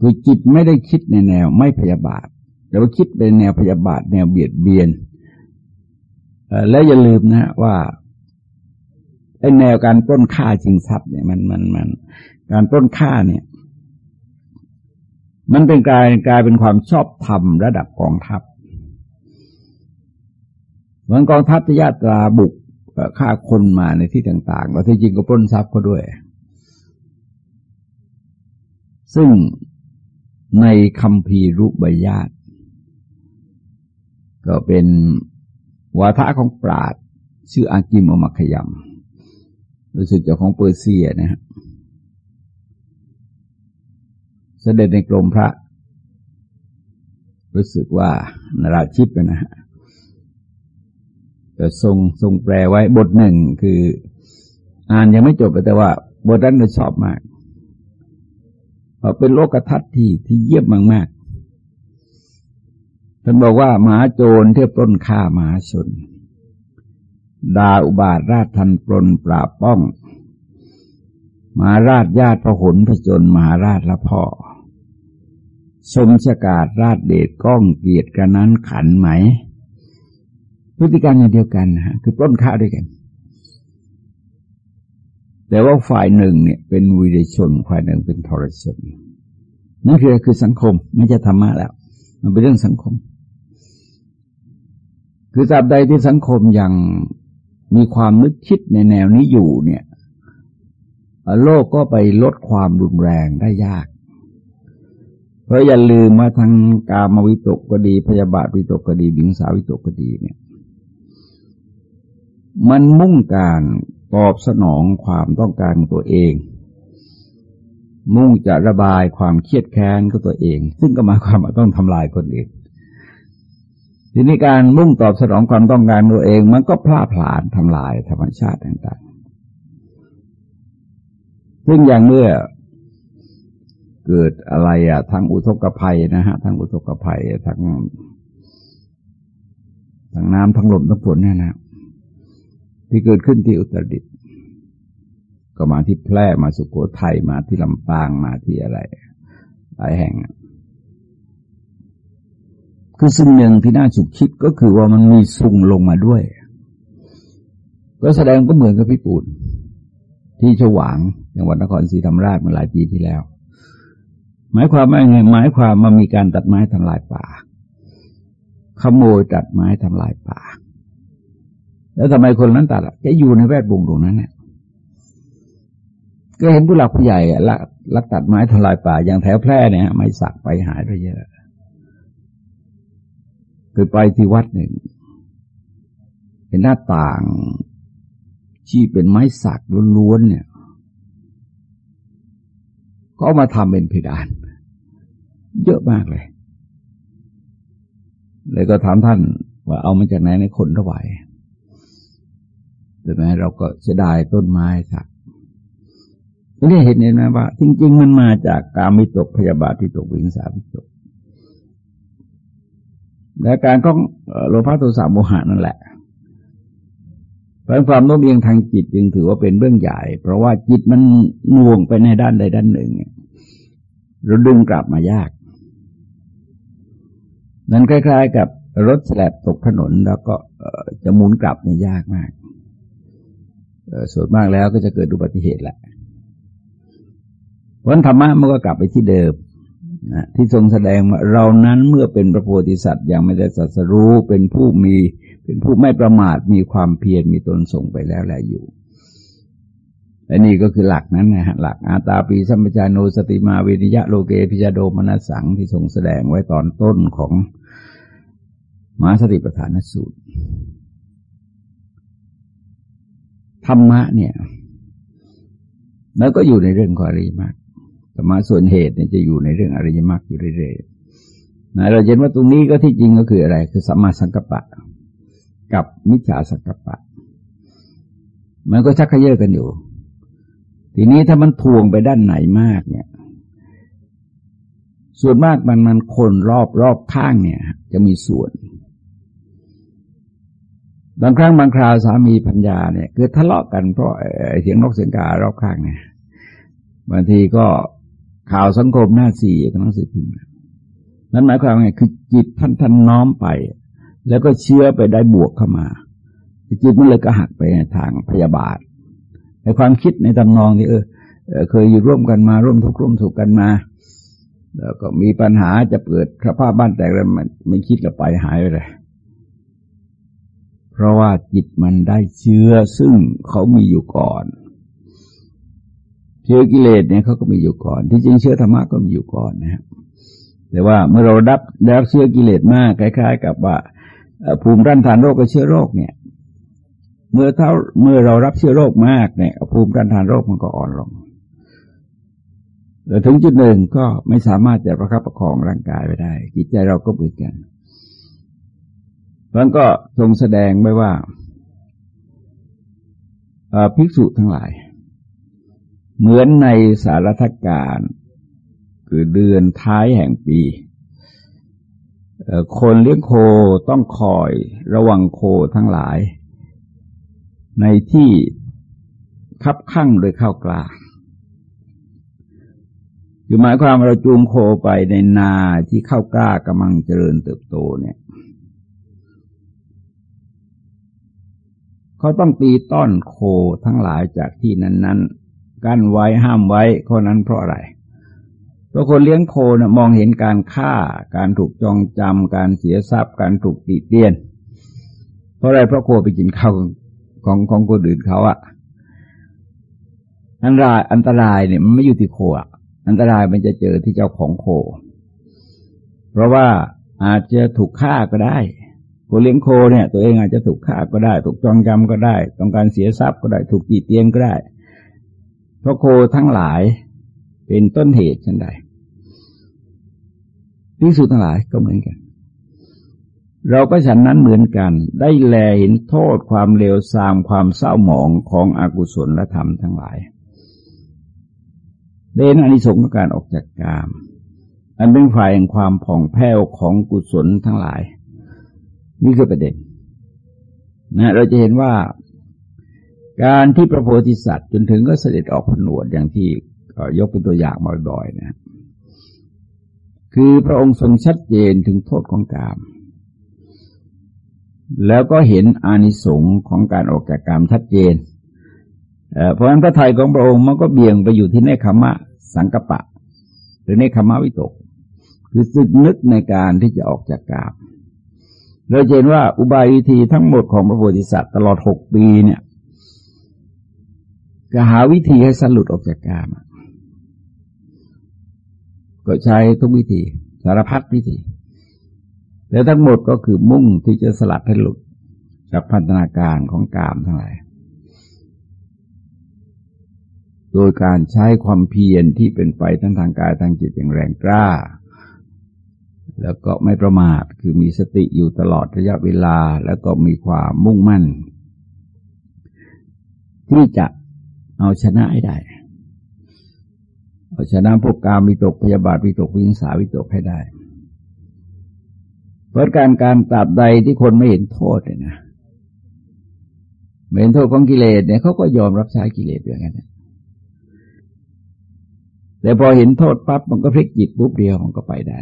คือจิตไม่ได้คิดในแนวไม่พยาบาท แต่ว่าคิดเป็นแนวพยาบาท แนวเบียดเบียนและอย่าลืมนะว่าไอแนวการต้นฆ่าจริงทรัพย์เนี่ยมันมันมัน การต้นฆ่าเนี่ย มันเป็นกลายกลายเป็นความชอบธรรมระดับกองทัพเหมือนกองทัพที่ญาตราบุก ฆ่าคนมาในที่ต่างๆแล้วที่จริงก็ปล้นทรัพย์เขาด้วย ซึ่งในคำพีรุบยาตก็เป็นวาทะของปราดชื่ออากิมอมัคยมรู้สึกเจ้าของเปอร์เซียนะฮะเสด็จในกรมพระ รู้สึกว่านราชิปนะฮะ ทรงทรงแปลไว้บทหนึ่งคือ อ่านยังไม่จบแต่ว่า บทนั้นเราชอบมากเป็นโลกทัศน์ที่ที่เยี่ยมมากๆท่านบอกว่าหมาโจรเทียบปล้นฆ่าหมาชนดาอุบาทราชทันปลนปราบป้อง มหาราชญาติพระหนพระจนมหาราชละพ่อชมชกาศราชเดชก้องเกียรติกันนั้นขันไหม พฤติการอย่างเดียวกันนะฮะคือปล้นฆ่าด้วยกัน แต่ว่าฝ่ายหนึ่งเนี่ยเป็นวิริชน ฝ่ายหนึ่งเป็นทรชนนั่นคือคือสังคมไม่ใช่ธรรมะแล้ว มันเป็นเรื่องสังคม คือตราบใดที่สังคมยังมีความนึกคิดในแนวนี้อยู่เนี่ยโลกก็ไปลดความรุนแรงได้ยาก เพราะอย่าลืมว่าทางกามวิตกก็ดี พยาบาทวิตกก็ดี บิงสาวิตกก็ดีเนี่ย มันมุ่งการตอบสนองความต้องการของตัวเอง มุ่งจะระบายความเครียดแค้นก็ตัวเอง ซึ่งก็หมายความว่าต้องทำลายคนอื่นทีนี้การมุ่งตอบสนองความต้องการตัวเอง มันก็พลาดพลาดทำลายธรรมชาติต่างๆ ซึ่งอย่างเมื่อเกิดอะไรอะทางอุทกภัยนะฮะทางอุทกภัยทางทางน้ำทางลมทางฝนเนี่ยนะ ที่เกิดขึ้นที่อุตรดิตถ์ก็มาที่แพร่มาสุโขทัยมาที่ลำปางมาที่อะไร หลายแห่ง คือสิ่งหนึ่งที่น่าฉุกคิดก็คือว่ามันมีซุงลงมาด้วย ก็แสดงก็เหมือนกับพี่ปูนที่ฉวางจังหวัดนครศรีธรรมราชมาหลายปีที่แล้ว หมายความว่าไงหมายความมามีการตัดไม้ทำลายป่า ขโมยตัดไม้ทำลายป่า แล้วทำไมคนนั้นตัดจะอยู่ในแวดวงตรงนั้นเนี่ยก็เห็นผู้หลักผู้ใหญ่ลักลักตัดไม้ทำลายป่าอย่างแถวแพร่เนี่ยไม้สักไปหายไปเยอะคือไปที่วัดหนึ่งเห็นหน้าต่างที่เป็นไม้สักล้วนๆเนี่ย ก็มาทำเป็นเพดาน เยอะมากเลย เลยก็ถามท่านว่าเอามาจากไหนในคนถวาย ใช่ไหมเราก็เสียดายต้นไม้สักนี่เห็นเห็นไหมว่า จริง ๆ มันมาจากการมิตกพยาบาทที่ตกวิงสามิตกและการของโลภะโทสะโมหะนั่นแหละเพราะความโน้มเอียงทางจิตจึงถือว่าเป็นเรื่องใหญ่ เพราะว่าจิตมันน่วงไปในด้านใดด้านหนึ่งเราดึงกลับมายาก นั้นคล้าย ๆ กับรถแสลบตกถนนแล้วก็จะหมุนกลับเนี่ยยากมาก ส่วนมากแล้วก็จะเกิดอุบัติเหตุแหละวันธรรมะมันก็กลับไปที่เดิมนะที่ทรงแสดงว่าเรานั้นเมื่อเป็นพระโพธิสัตว์ยังไม่ได้สัสรู้เป็นผู้มีเป็นผู้ไม่ประมาทมีความเพียรมีตนส่งไปแล้วแหละอยู่และนี่ก็คือหลักนั้นนะฮะหลักอาตาปีสัมปชาโนสติมาวินิยะโลเกพิจโดมนัสสังที่ทรงแสดงไว้ตอนต้นของมหาสติปัฏฐานสูตร ธรรมะเนี่ยแล้วก็อยู่ในเรื่องของอริยมรรคธรรมะส่วนเหตุเนี่ยจะอยู่ในเรื่องอริยมรรคอยู่เรื่อยๆนะเราเห็นว่าตรงนี้ก็ที่จริงก็คืออะไร คือสัมมาสังกัปปะ กับมิจฉาสังกัปปะ มันก็ชักขยเยอะกันอยู่ ทีนี้ถ้ามันทวงไปด้านไหนมากเนี่ย ส่วนมากมันมันคนรอบรอบข้างเนี่ย จะมีส่วน บางครั้งบางคราวสามีพัญญาเนี่ยคือทะเลาะกันเพราะเสียงนกเสียงการอบข้างเนี่ยบางทีก็ข่าวสังคมหน้าสี่กับหนังสือพิมพ์นั้นหมายความว่าไงคือจิตท่านท่านน้อมไป แล้วก็เชื้อไปได้บวกเข้ามาจิตมันเลยก็หักไปในทางพยาบาทในความคิดในตำนองที่เออเคยอยู่ร่วมกันมาร่วมทุกข์ร่วมสุขกันมา แล้วก็มีปัญหาจะเปิดพระภาพบ้านแตกแล้วมันไม่คิดแล้วไปหายไปเลย เพราะว่าจิตมันได้เชื้อซึ่งเขามีอยู่ก่อน เชื้อกิเลสเนี่ยเขาก็มีอยู่ก่อน ที่จริงเชื้อธรรมะก็มีอยู่ก่อนนะครับแต่ว่าเมื่อเรารับดับเชื้อกิเลสมากคล้าย ๆ กับว่าภูมิต้านทานโรคกับเชื้อโรคเนี่ย เมื่อเท่าเมื่อเรารับเชื้อโรคมากเนี่ยภูมิต้านทานโรคมันก็อ่อนลงแต่ถึงจุดหนึ่งก็ไม่สามารถจะประคับประคองร่างกายไปได้จิตใจเราก็เบื่อกัน มันก็ทรงแสดงไว้ว่าภิกษุทั้งหลาย เหมือนในสารทการ คือเดือนท้ายแห่งปี คนเลี้ยงโคต้องคอยระวังโคทั้งหลาย ในที่คับข้างโดยข้าวกลาคือหมายความเราจูงโคไปในนาที่ข้าวกล้ากำลังเจริญเติบโตเนี่ย เขาต้องตีต้อนโคทั้งหลายจากที่นั้น ๆ กั้นไว้ห้ามไว้ข้อนั้นเพราะอะไรเพราะคนเลี้ยงโคนะมองเห็นการฆ่า การถูกจองจำการเสียทรัพย์ การถูกตีเตียน เพราะอะไรเพราะโคไปกินข้าวของของคนอื่นเขาอะอันตรายอันตรายเนี่ยมันไม่อยู่ที่โคอะอันตรายมันจะเจอที่เจ้าของโค เพราะว่าอาจจะถูกฆ่าก็ได้ คนเลี้ยงโคเนี่ย ตัวเองอาจจะถูกฆ่าก็ได้ ถูกจองจำก็ได้ ต้องการเสียทรัพย์ก็ได้ ถูกตีเตียงก็ได้ เพราะโคทั้งหลายเป็นต้นเหตุชันใดพิสูจทั้งหลายก็เหมือนกัน เราก็ฉันนั้นเหมือนกัน ได้แลเห็นโทษความเลวทรามความเศร้าหมองของอกุศลและธรรมทั้งหลายเดนอนิสงส์ของการออกจากกาม อันเป็นฝ่ายแห่งความผ่องแผ้วของกุศลทั้งหลาย นี่คือประเด็นนะเราจะเห็นว่าการที่พระโพธิสัตว์จนถึงก็เสด็จออกผนวดอย่างที่ยกเป็นตัวอย่างบ่อยๆนะ คือพระองค์ทรงชัดเจนถึงโทษของกาม แล้วก็เห็นอานิสงส์ของการออกจากกามชัดเจน เพราะฉะนั้นพระไทยของพระองค์มันก็เบี่ยงไปอยู่ที่เนคขมะสังกปะ หรือเนคขมะวิตก คือสึกนึกในการที่จะออกจากกาม เราเห็นว่าอุบายวิธีทั้งหมดของพระโพธิสัตว์ตลอดหกปีเนี่ยก็หาวิธีให้สลุดออกจากกามก็ใช้ทุกวิธี สารพัดวิธี แล้วทั้งหมดก็คือมุ่งที่จะสลัดให้หลุดจากพันธนาการของกามทั้งหลายโดยการใช้ความเพียรที่เป็นไปทั้งทางกายทางจิตอย่างแรงกล้า แล้วก็ไม่ประมาทคือมีสติอยู่ตลอดระยะเวลา แล้วก็มีความมุ่งมั่น ที่จะเอาชนะให้ได้ เอาชนะพวกกามิตกพยาบาทวิตกวิงสาวิตกให้ได้ เพราะการการตราบใดที่คนไม่เห็นโทษเนี่ยนะเห็นโทษของกิเลสเนี่ยเขาก็ยอมรับใช้กิเลสอย่างนั้นแต่พอเห็นโทษปั๊บมันก็พลิกจิตปุ๊บเดียวมันก็ไปได้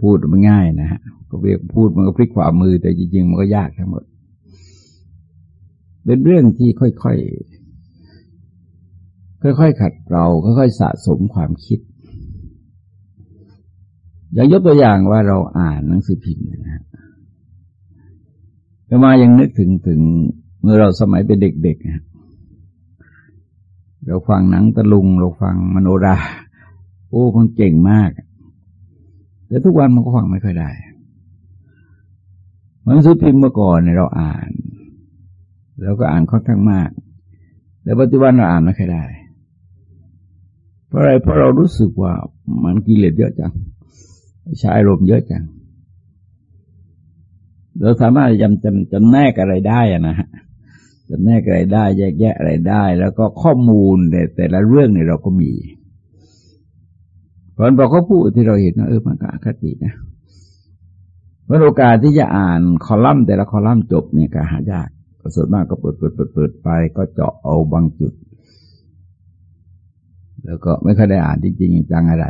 พูดมันง่ายนะฮะก็เรียกพูดมันก็พลิกขวามือ แต่จริงๆมันก็ยากทั้งหมด เป็นเรื่องที่ค่อยๆค่อยๆขัดเราค่อยๆสะสมความคิดอย่างยกตัวอย่างว่าเราอ่านหนังสือพิมพ์นะฮะมายังนึกถึงถึงเมื่อเราสมัยเป็นเด็กๆนะเราฟังหนังตะลุง เราฟังมโนรา โอ้มันเก่งมาก แต่ทุกวันมันก็ฟังไม่ค่อยได้หนังสือพิมพ์เมื่อก่อนเนี่ยเราอ่านเราก็อ่านค่อนข้างมาก แต่ปัจจุบันเราอ่านไม่ค่อยได้ เพราะอะไรเพราะเรารู้สึกว่ามันกิเลสเยอะจังใช้อารมณ์เยอะจังเราสามารถจำจำจำแนกอะไรได้อะนะฮะจำแนกอะไรได้ แยกแยะอะไรได้ แล้วก็ข้อมูลในแต่ละเรื่องเนี่ยเราก็มี เพราะพอเขาพูดที่เราเห็นว่าเออมันก็อคตินะเมื่อโอกาสที่จะอ่านคอลัมน์แต่ละคอลัมน์จบเนี่ยก็หายากก็ส่วนมากก็เปิดเปิดเปิดเปิดไป ก็เจาะเอาบางจุด แล้วก็ไม่ค่อยได้อ่านจริงๆจังอะไร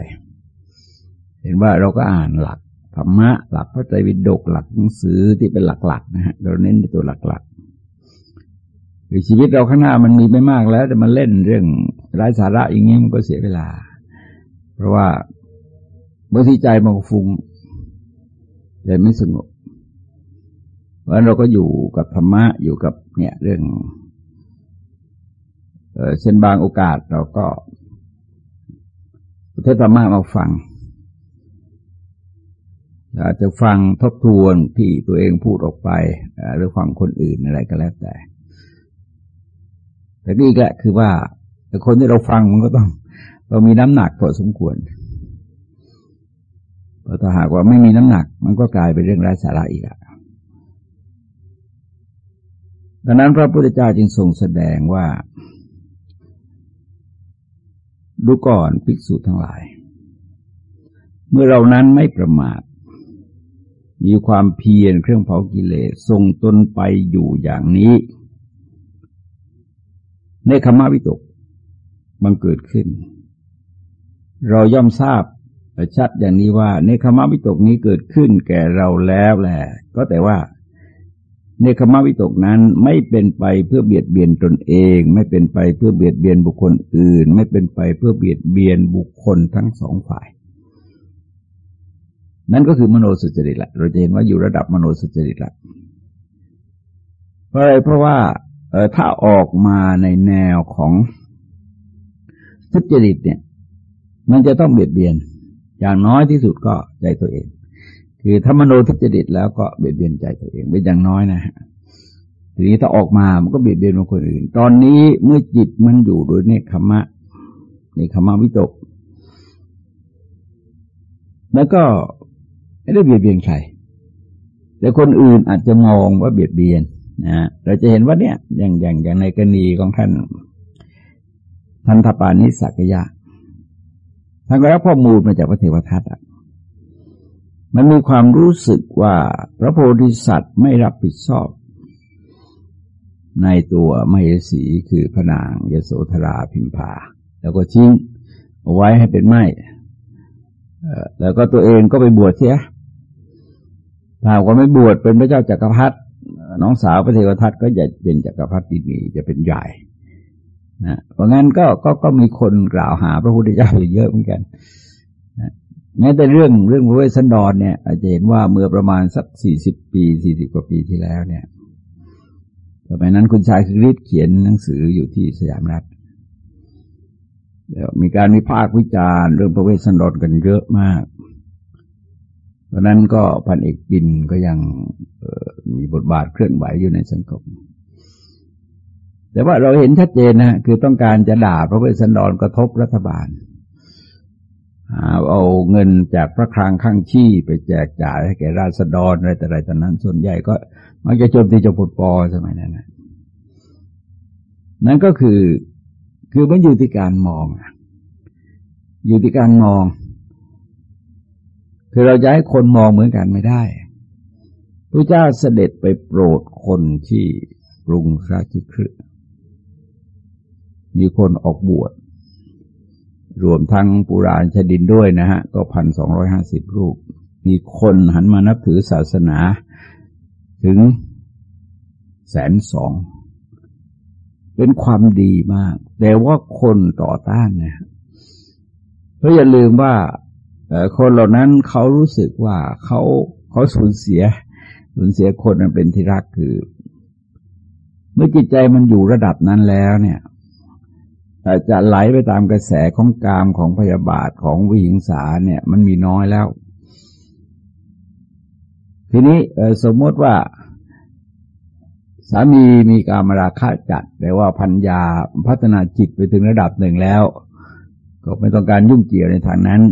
เห็นว่าเราก็อ่านหลักธรรมะหลักพระไตรปิฎกหลักหนังสือที่เป็นหลักๆนะฮะเราเน้นในตัวหลักๆคือชีวิตเราข้างหน้ามันมีไม่มากแล้ว แต่มันเล่นเรื่องไร้สาระอย่างนี้มันก็เสียเวลา เพราะว่าบางทีใจมันฟุ้งใจไม่สงบเพราะนั้นเราก็อยู่กับธรรมะอยู่กับเนี่ยเรื่องเช่นบางโอกาสเราก็เทศธรรมะมาฟังอาจจะฟังทบทวนที่ตัวเองพูดออกไปหรือฟังคนอื่นอะไรก็แล้วแต่ แต่นี่แหละคือว่าคนที่เราฟังมันก็ต้อง เรามีน้ำหนักพอสมควรเพราะถ้าหากว่าไม่มีน้ำหนัก มันก็กลายเป็นเรื่องไร้สาระอีกอะดังนั้นพระพุทธเจ้าจึงทรงแสดงว่า ดูก่อนภิกษุทั้งหลาย เมื่อเรานั้นไม่ประมาท มีความเพียรเครื่องเผากิเลสทรงตนไปอยู่อย่างนี้ ในคำวิตกบังเกิดขึ้น เราย่อมทราบชัดอย่างนี้ว่าในคำวิตกนี้เกิดขึ้นแก่เราแล้วแหละก็แต่ว่าในคำวิตกนั้นไม่เป็นไปเพื่อเบียดเบียนตนเอง ไม่เป็นไปเพื่อเบียดเบียนบุคคลอื่น ไม่เป็นไปเพื่อเบียดเบียนบุคคลทั้งสองฝ่าย นั่นก็คือมโนสุจริตละเราจะเห็นว่าอยู่ระดับมโนสุจริตละเพราะอะไรเพราะว่าถ้าออกมาในแนวของสุจริตเนี่ย มันจะต้องเบียดเบียน อย่างน้อยที่สุดก็ใจตัวเอง คือถ้ามโนทุจริตแล้วก็เบียดเบียนใจตัวเองเป็นอย่างน้อยนะฮะทีนี้ถ้าออกมามันก็เบียดเบียนคนอื่น ตอนนี้เมื่อจิตมันอยู่โดยเนคขมะเนขมะวิตก แล้วก็ไม่ได้เบียดเบียนใครแต่คนอื่นอาจจะมองว่าเบียดเบียนนะเราจะเห็นว่าเนี่ย อย่างอย่างอย่างในกรณีของท่านท่านทปานิสักยะ ท่านก็รับข้อมูลมาจากพระเทวทัตอะมันมีความรู้สึกว่าพระโพธิสัตว์ไม่รับผิดชอบ ในตัวมเหสีคือพระนางยโสธราพิมพา แล้วก็ทิ้งเอาไว้ให้เป็นไม้แล้วก็ตัวเองก็ไปบวชเสียถ้าว่าไม่บวชเป็นพระเจ้าจากักรพรรดิน้องสาวพระเทวทัตก็จะเป็นจักรพรรดินีจะเป็นใหญ่ นะเพราะงั้นก็ก็ก็มีคนกล่าวหาพระพุทธเจ้าอยู่เยอะเหมือนกันนะแม้แต่เรื่องเรื่องพระเวสสันดรเนี่ย อาจจะเห็นว่าเมื่อประมาณสักสี่สิบปีสี่สิบกว่าปีที่แล้วเนี่ยสมัยนั้นคุณชายคือฤทธิ์เขียนหนังสืออยู่ที่สยามรัฐมีการวิพากษ์วิจารณ์เรื่องพระเวสสันดรกันเยอะมากราะนั้นก็พันเอกบินก็ยังมีบทบาทเคลื่อนไหวอยู่ในสังคม แต่ว่าเราเห็นชัดเจนนะคือต้องการจะด่าพระเวสสันดรกระทบรัฐบาลเอาเงินจากพระคลังข้างชี้ไปแจกจ่ายให้แก่ราษฎรอะไรแต่ไรตอนนั้น ส่วนใหญ่ก็มักจะโจมตีจ้าปดปอสมัยนั้นนะนั่นก็คือคือมันอยู่ที่การมองอยู่ที่การมอง คือเราจะให้คนมองเหมือนกันไม่ได้พระเจ้าเสด็จไปโปรดคนที่กรุงราชิคฤ มีคนออกบวช รวมทั้งปุราชดินด้วยนะฮะ ก็พันสองร้อยห้าสิบรูป มีคนหันมานับถือศาสนาถึงแสนสอง เป็นความดีมาก แต่ว่าคนต่อต้านเนี่ยเพราะอย่าลืมว่าคนเหล่านั้นเขารู้สึกว่าเขาเขาสูญเสียสูญเสียคนนั้นเป็นที่รักคือ เมื่อจิตใจมันอยู่ระดับนั้นแล้วเนี่ย อาจจะไหลไปตามกระแสของกามของพยาบาทของวิหิงสาเนี่ย มันมีน้อยแล้ว ทีนี้สมมติว่าสามีมีการมาราคาจัดแต่ว่าพัญญาพัฒนาจิตไปถึงระดับหนึ่งแล้ว ก็ไม่ต้องการยุ่งเกี่ยวในทางนั้น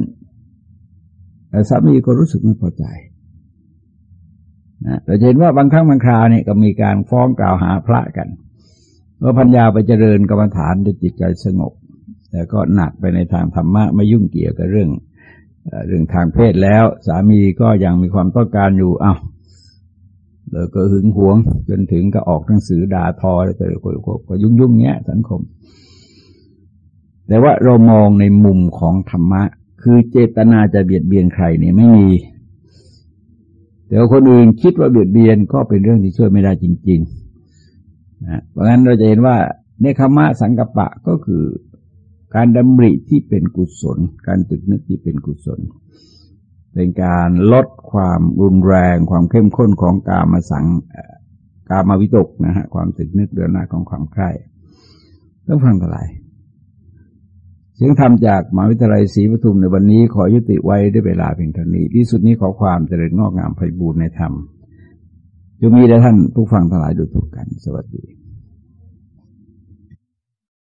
แต่สามีก็รู้สึกไม่พอใจนะเราเห็นว่าบางครั้งบางคราวเนี่ยก็มีการฟ้องกล่าวหาพระกัน ว่าพัญญาไปเจริญกรรมฐานด้วยจิตใจสงบแต่ก็หนักไปในทางธรรมะไม่ยุ่งเกี่ยวกับเรื่องเรื่องทางเพศแล้ว สามีก็ยังมีความต้องการอยู่เอา้าแล้วก็หึงหวง จนถึงก็ออกหนังสือด่าทออะไรต่งก็ยุ่งยุ่งเงี้ยสังคม แต่ว่าเรามองในมุมของธรรมะ คือเจตนาจะเบียดเบียนใครเนี่ยไม่มีแต่คนอื่นคิดว่าเบียดเบียนก็เป็นเรื่องที่ช่วยไม่ได้จริง ๆ นะเพราะงั้นเราจะเห็นว่าเนคขมะสังกปะก็คือการดำริที่เป็นกุศล การตึกนึกที่เป็นกุศล เป็นการลดความรุนแรง ความเข้มข้นของกามาสังกามาวิตกนะฮะความตึกนึกเดือนหน้าของความใคร่ต้องฟังเท่าไหร่เสียงธรรมจากมหาวิทยาลัยศรีปทุมในวันนี้ขอยุติไว้ด้วยเวลาเพียงเท่านี้ ที่สุดนี้ขอความเจริญงอกงามไพบูรณ์ในธรรม ยุมีและท่านผู้ฟังทั้งหลายดูถูกกัน สวัสดี